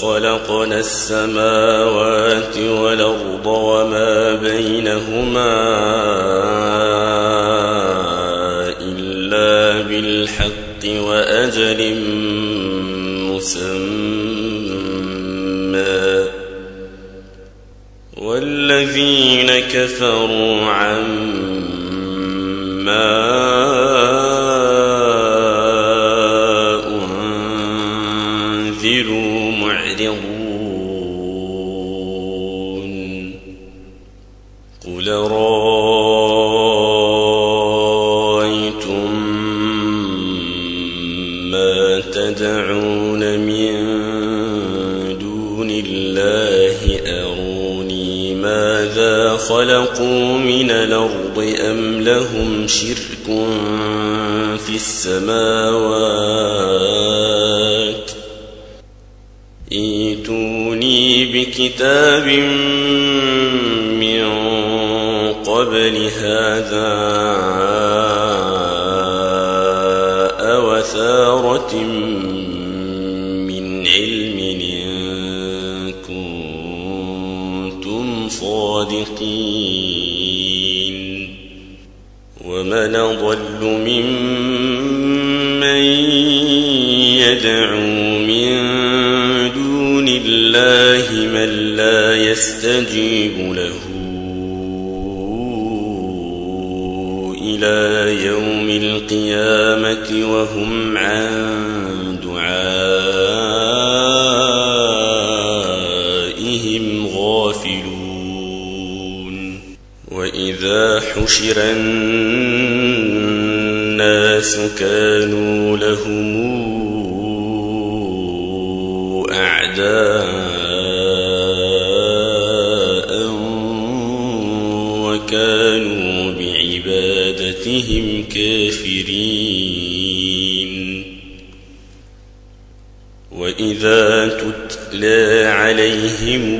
خلقنا السماوات والأرض وما بينهما إلا بالحق وأجل مسمى. والذين كفروا عما أم لهم شرك في السماوات ائتوني بكتاب من قبل هذا أوثارة من الله من لا يستجيب له إلى يوم القيامة وهم عن دعائهم غافلون وإذا حشر الناس كانوا لهم بعبادتهم كافرين. وإذا تتلى عليهم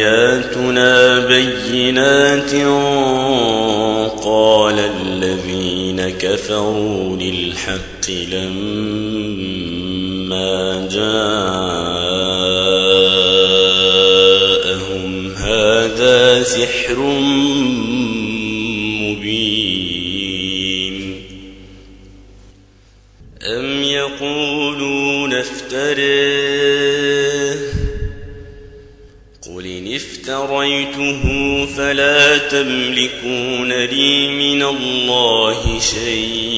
آياتنا بينات قال الذين كفروا للحق لما أم يقولون افتريه قل إن افتريته فلا تملكون لي من الله شيئا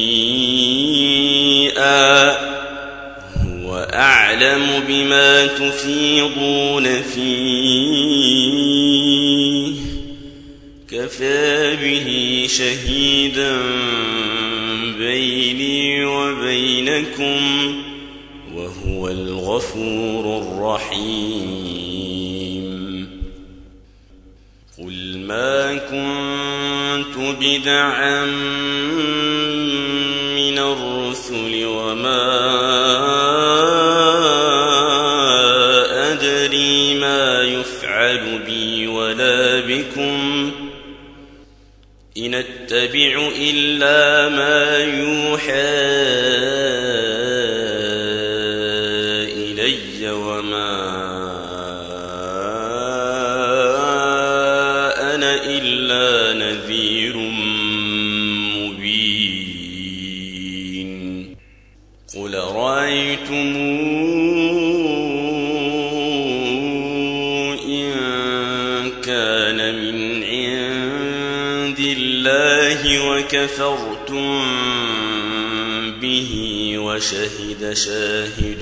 هو أعلم بما تفيضون فيه كفى به شهيدا بيني وبينكم وهو الغفور الرحيم. قل ما كنت بدعا من الرسل وما أدري ما يفعل بي ولا بكم. إن أتبع إلا ما يوحى رأيتم إن كان من عند الله وكفرتم به وشهد شاهد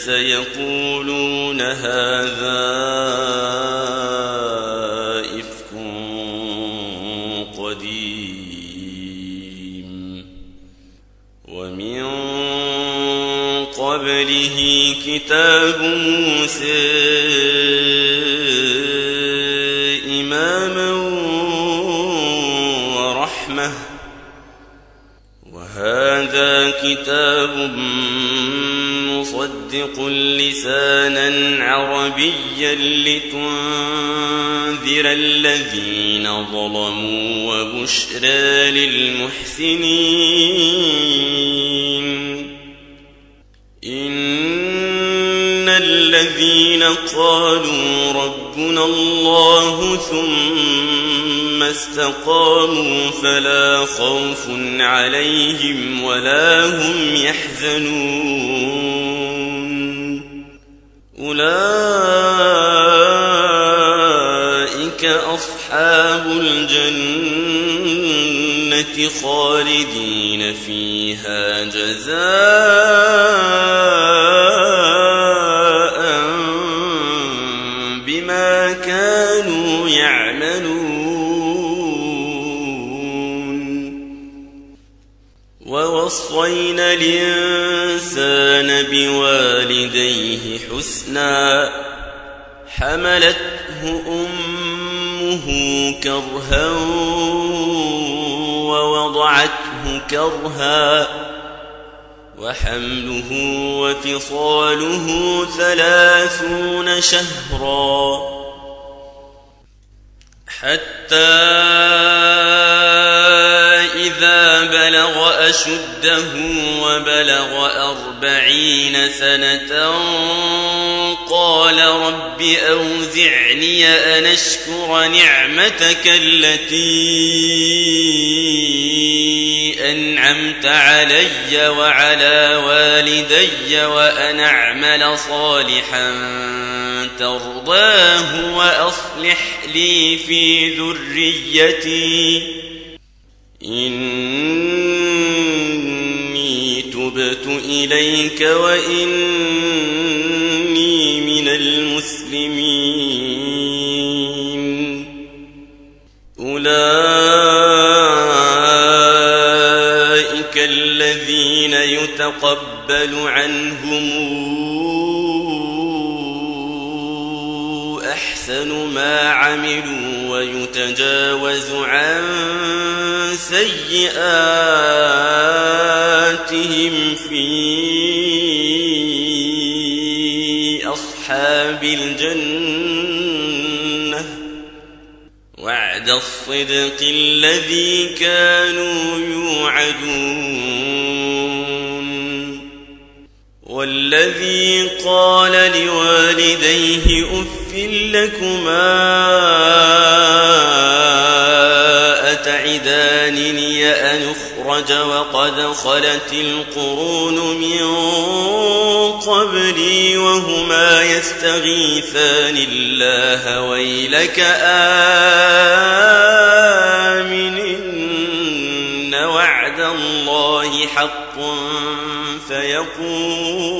فسيقولون هذا إفك قديم. ومن قبله كتاب موسى إماما ورحمة. وهذا كتاب مصدق لسانا عربيا لتنذر الذين ظلموا وبشرى للمحسنين. إن الذين قالوا ربنا الله ثم استقاموا فلا خوف عليهم ولا هم يحزنون. أولئك أصحاب الجنة خالدين فيها جزاء ووصينا الإنسان بوالديه حسنا حملته أمه كرها ووضعته كرها وحمله وفصاله ثلاثون شهرا. حتى بلغ أشده وبلغ أربعين سنة قال رب أوزعني أن أشكر نعمتك التي أنعمت علي وعلى والدي وأن أعمل صالحا ترضاه وأصلح لي في ذريتي إني تبت إليك وإني من المسلمين. أولئك الذين يتقبل عنهم أحسن ما عملوا ويتجاوز عن سيئاتهم في أصحاب الجنة. وعد الصدق الذي كانوا يوعدون. والذي قال لوالديه أف لكما أتعدانني أن أخرج وقد خلت القرون من قبلي وهما يستغيثان الله ويلك آمن إن وعد الله حق فيقول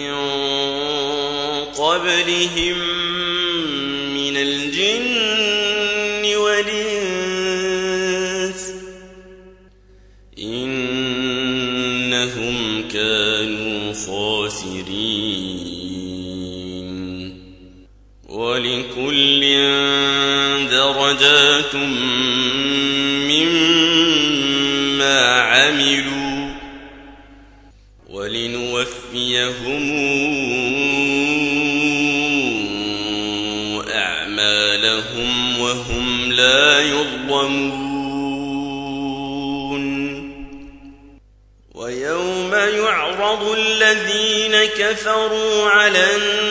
درجات مما عملوا ولنوفيهم أعمالهم وهم لا يظلمون. ويوم يعرض الذين كفروا على النار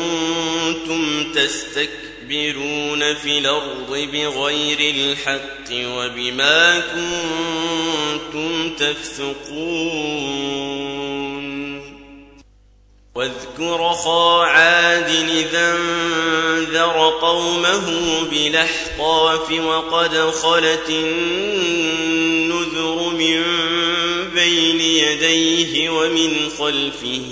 تستكبرون في الأرض بغير الحق وبما كنتم تفسقون واذكر خا عاد إذا انذر قومه بلحقاف وقد خلت النذر من بين يديه ومن خلفه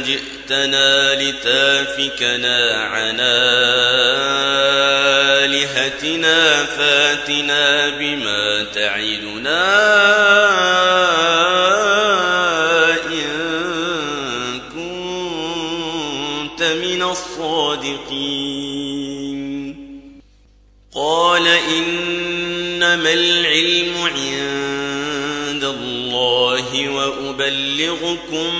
أجئتنا لتافكنا عن آلهتنا فاتنا بما تعدنا إن كنت من الصادقين. قال إنما العلم عند الله وأبلغكم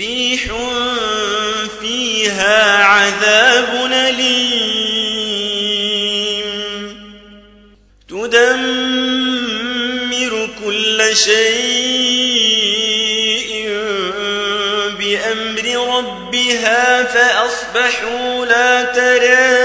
ريح فيها عذاب أليم. تدمر كل شيء بأمر ربها فأصبحوا لا ترى.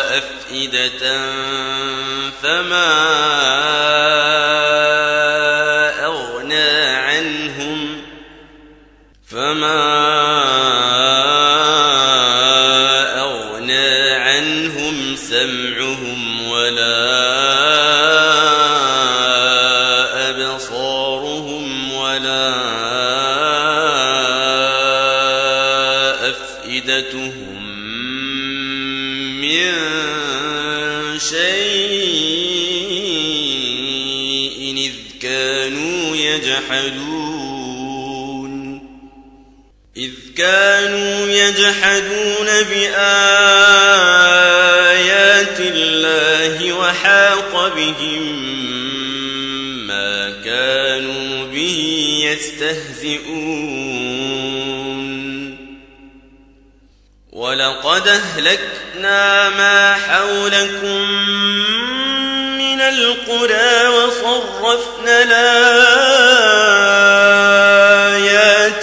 وأفئدة فما أغنى عنهم فما أغنى عنهم سمعهم ولا أبصارهم ولا أفئدتهم من شيء إذ كانوا يجحدون. إذ كانوا يجحدون بآيات الله وحاق بهم ما كانوا به يستهزئون. ولقد أهلكنا ما حولكم من القرى وصرفنا الآيات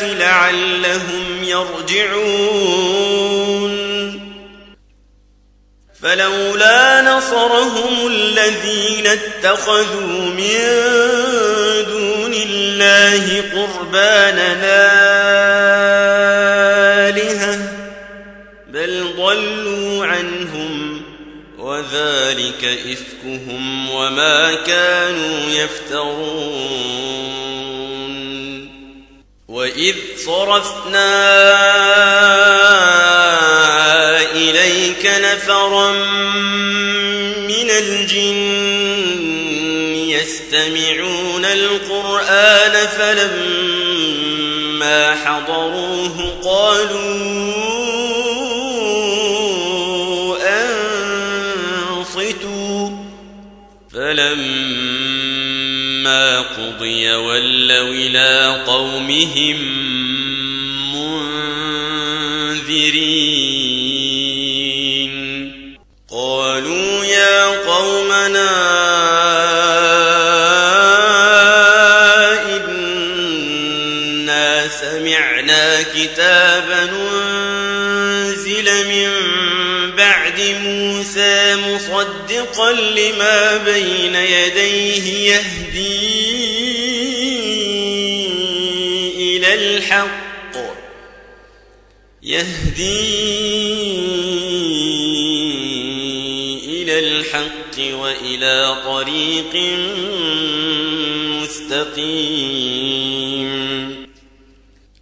لعلهم يرجعون. فلولا نصرهم الذين اتخذوا من دون الله قرباننا وذلك إفكهم وما كانوا يفترون. وإذ صرفنا إليك نفرا من الجن يستمعون القرآن فلما فلما قضي ولوا إلى قومهم منذرين. قالوا يا قومنا إنا سمعنا كتابا أنزل من بعد موسى مصدقا لما بين يديه يهدي الحق يهدي إلى الحق وإلى طريق مستقيم.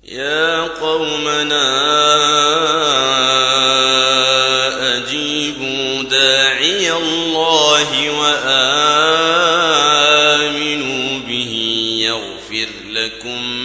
يا قومنا أجيبوا داعي الله وآمنوا به يغفر لكم